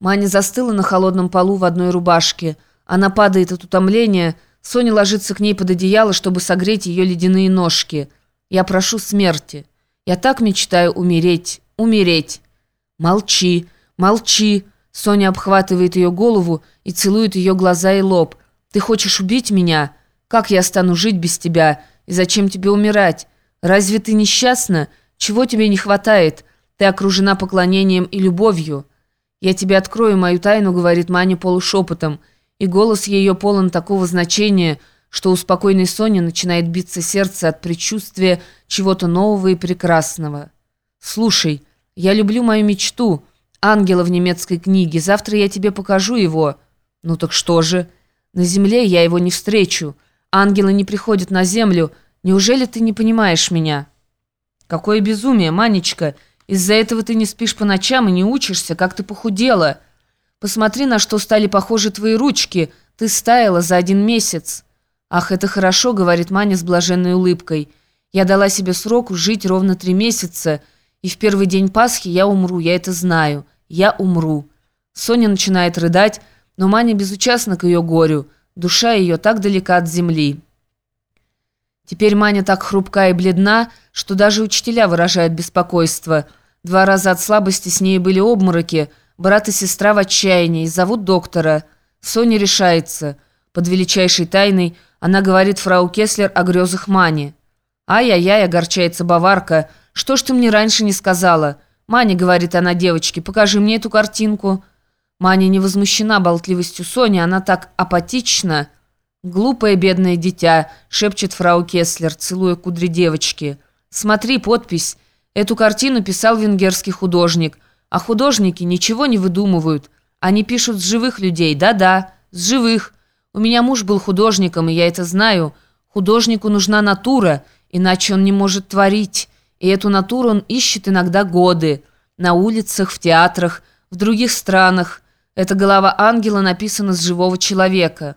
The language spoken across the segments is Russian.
Маня застыла на холодном полу в одной рубашке. Она падает от утомления. Соня ложится к ней под одеяло, чтобы согреть ее ледяные ножки. «Я прошу смерти. Я так мечтаю умереть, умереть». «Молчи, молчи». Соня обхватывает ее голову и целует ее глаза и лоб. «Ты хочешь убить меня? Как я стану жить без тебя? И зачем тебе умирать? Разве ты несчастна? Чего тебе не хватает? Ты окружена поклонением и любовью». «Я тебе открою мою тайну», — говорит Маня полушепотом, и голос ее полон такого значения, что у спокойной Сони начинает биться сердце от предчувствия чего-то нового и прекрасного. «Слушай, я люблю мою мечту, ангела в немецкой книге, завтра я тебе покажу его». «Ну так что же? На земле я его не встречу, ангелы не приходят на землю, неужели ты не понимаешь меня?» «Какое безумие, Манечка!» Из-за этого ты не спишь по ночам и не учишься, как ты похудела. Посмотри, на что стали похожи твои ручки. Ты стаяла за один месяц». «Ах, это хорошо», — говорит Маня с блаженной улыбкой. «Я дала себе срок жить ровно три месяца, и в первый день Пасхи я умру, я это знаю. Я умру». Соня начинает рыдать, но Маня безучастна к ее горю. Душа ее так далека от земли. Теперь Маня так хрупка и бледна, что даже учителя выражают беспокойство — Два раза от слабости с ней были обмороки. Брат и сестра в отчаянии. Зовут доктора. Соня решается. Под величайшей тайной она говорит фрау Кеслер о грезах Мани. «Ай-яй-яй», — огорчается баварка. «Что ж ты мне раньше не сказала?» «Маня», — говорит она девочке, — «покажи мне эту картинку». Маня не возмущена болтливостью Сони, она так апатична. «Глупое бедное дитя», — шепчет фрау Кеслер, целуя кудри девочки. «Смотри, подпись». Эту картину писал венгерский художник, а художники ничего не выдумывают. Они пишут с живых людей, да-да, с живых. У меня муж был художником, и я это знаю. Художнику нужна натура, иначе он не может творить. И эту натуру он ищет иногда годы. На улицах, в театрах, в других странах. Эта голова ангела написана с живого человека.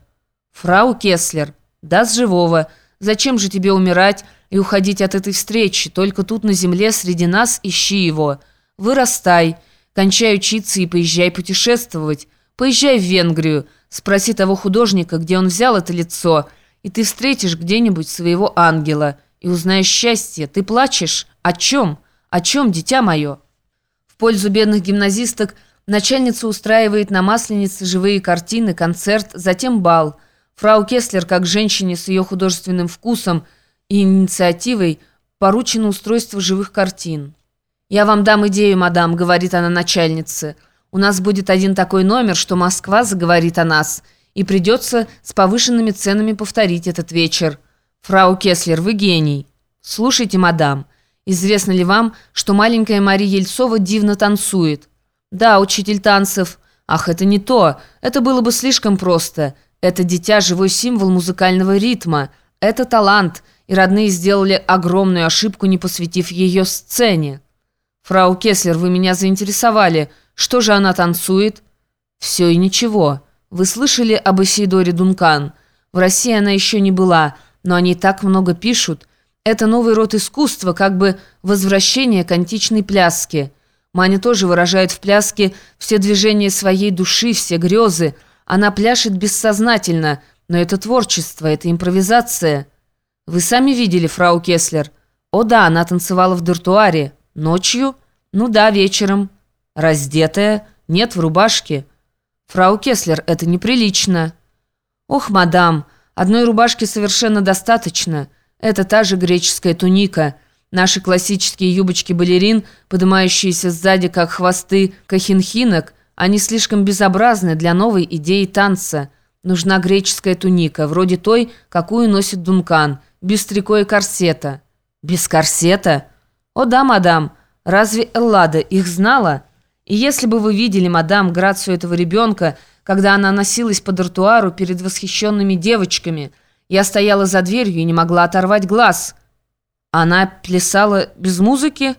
Фрау Кеслер, да, с живого. Зачем же тебе умирать, и уходить от этой встречи. Только тут на земле среди нас ищи его. Вырастай, кончай учиться и поезжай путешествовать. Поезжай в Венгрию, спроси того художника, где он взял это лицо, и ты встретишь где-нибудь своего ангела и узнаешь счастье. Ты плачешь? О чем? О чем, дитя мое? В пользу бедных гимназисток начальница устраивает на Масленице живые картины, концерт, затем бал. Фрау Кеслер, как женщине с ее художественным вкусом, и инициативой поручено устройство живых картин. «Я вам дам идею, мадам», — говорит она начальнице. «У нас будет один такой номер, что Москва заговорит о нас, и придется с повышенными ценами повторить этот вечер. Фрау Кеслер, вы гений». «Слушайте, мадам, известно ли вам, что маленькая Мария Ельцова дивно танцует?» «Да, учитель танцев». «Ах, это не то. Это было бы слишком просто. Это дитя – живой символ музыкального ритма. Это талант» и родные сделали огромную ошибку, не посвятив ее сцене. «Фрау Кеслер, вы меня заинтересовали. Что же она танцует?» «Все и ничего. Вы слышали об Исидоре Дункан? В России она еще не была, но они так много пишут. Это новый род искусства, как бы возвращение к античной пляске. Маня тоже выражает в пляске все движения своей души, все грезы. Она пляшет бессознательно, но это творчество, это импровизация». «Вы сами видели, фрау Кеслер?» «О да, она танцевала в дартуаре. Ночью?» «Ну да, вечером». «Раздетая?» «Нет, в рубашке». «Фрау Кеслер, это неприлично». «Ох, мадам, одной рубашки совершенно достаточно. Это та же греческая туника. Наши классические юбочки-балерин, поднимающиеся сзади, как хвосты кахинхинок, они слишком безобразны для новой идеи танца. Нужна греческая туника, вроде той, какую носит Дункан» без трико и корсета». «Без корсета?» «О да, мадам, разве Эллада их знала? И если бы вы видели, мадам, грацию этого ребенка, когда она носилась по дартуару перед восхищенными девочками, я стояла за дверью и не могла оторвать глаз». «Она плясала без музыки?»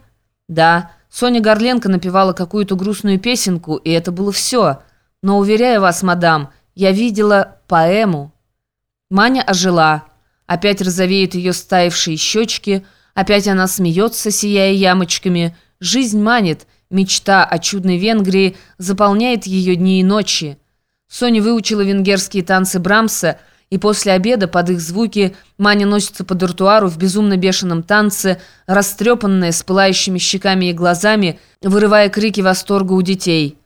«Да, Соня Горленко напевала какую-то грустную песенку, и это было все. Но, уверяю вас, мадам, я видела поэму». Маня ожила. Опять розовеют ее стаившие щечки, опять она смеется, сияя ямочками. Жизнь манит, Мечта о чудной Венгрии заполняет ее дни и ночи. Соня выучила венгерские танцы Брамса, и после обеда под их звуки Маня носится по дуртуару в безумно бешеном танце, растрепанная, с пылающими щеками и глазами, вырывая крики восторга у детей.